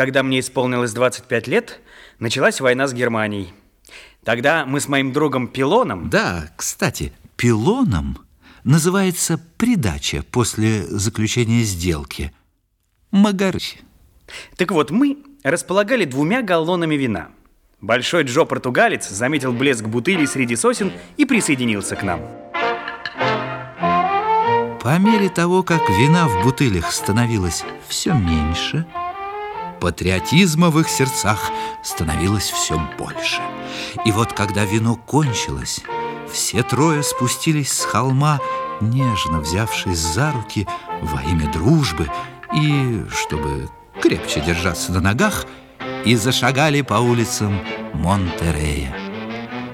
когда мне исполнилось 25 лет, началась война с Германией. Тогда мы с моим другом Пилоном... Да, кстати, Пилоном называется придача после заключения сделки. Магарыч. Так вот, мы располагали двумя галлонами вина. Большой Джо-португалец заметил блеск бутыли среди сосен и присоединился к нам. По мере того, как вина в бутылях становилось все меньше, патриотизма в их сердцах становилось все больше. И вот когда вино кончилось, все трое спустились с холма, нежно взявшись за руки во имя дружбы и, чтобы крепче держаться на ногах, и зашагали по улицам Монтерея.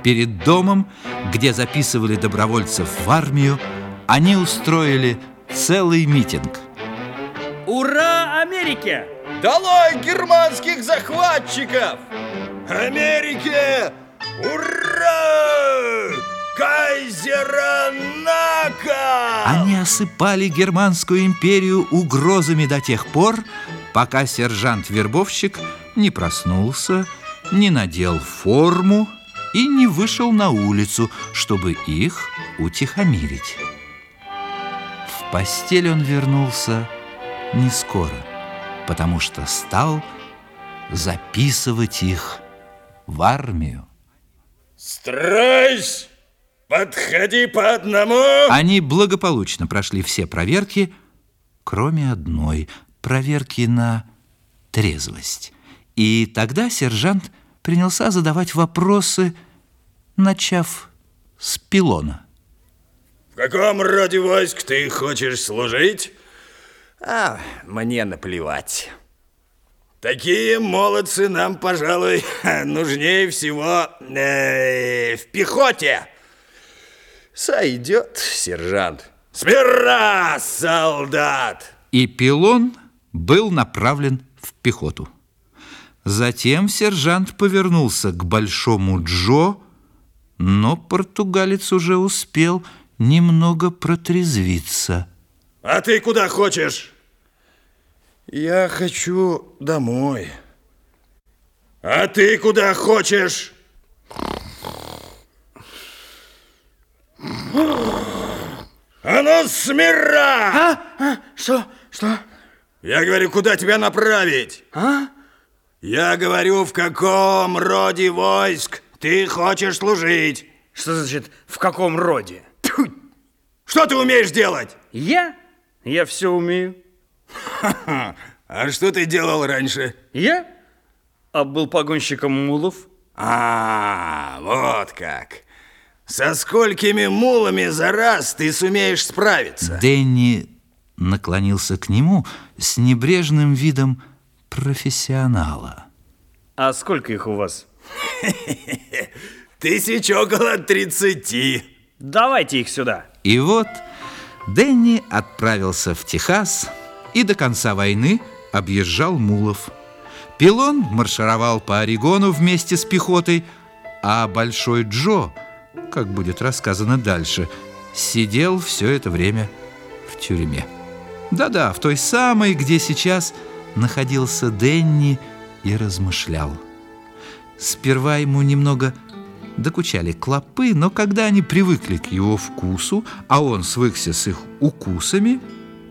Перед домом, где записывали добровольцев в армию, они устроили целый митинг. Ура Америке! Долой германских захватчиков! Америке! Ура! Кайзера Нака! Они осыпали Германскую империю угрозами до тех пор, пока сержант-вербовщик не проснулся, не надел форму и не вышел на улицу, чтобы их утихомирить. В постель он вернулся не скоро, потому что стал записывать их в армию. Страйсь! Подходи по одному! Они благополучно прошли все проверки, кроме одной проверки на трезвость. И тогда сержант принялся задавать вопросы, начав с пилона. В каком роде войск ты хочешь служить? А, мне наплевать. Такие молодцы нам, пожалуй, нужнее всего э, в пехоте. Сойдет, сержант. Смирра, солдат! И пилон был направлен в пехоту. Затем сержант повернулся к большому Джо, но португалец уже успел немного протрезвиться. А ты куда хочешь? Я хочу домой. А ты куда хочешь? А ну, смира! А? а? Что? Что? Я говорю, куда тебя направить? А? Я говорю, в каком роде войск ты хочешь служить? Что значит в каком роде? Что ты умеешь делать? Я? Я все умею. А что ты делал раньше? Я? А был погонщиком мулов. А, вот как. Со сколькими мулами за раз ты сумеешь справиться? Дэнни наклонился к нему с небрежным видом профессионала. А сколько их у вас? Тысяч около тридцати. Давайте их сюда. И вот Дэнни отправился в Техас и до конца войны объезжал мулов. Пилон маршировал по Орегону вместе с пехотой, а Большой Джо, как будет рассказано дальше, сидел все это время в тюрьме. Да-да, в той самой, где сейчас находился Дэнни и размышлял. Сперва ему немного докучали клопы, но когда они привыкли к его вкусу, а он свыкся с их укусами,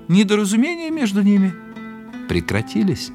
недоразумения между ними прекратились.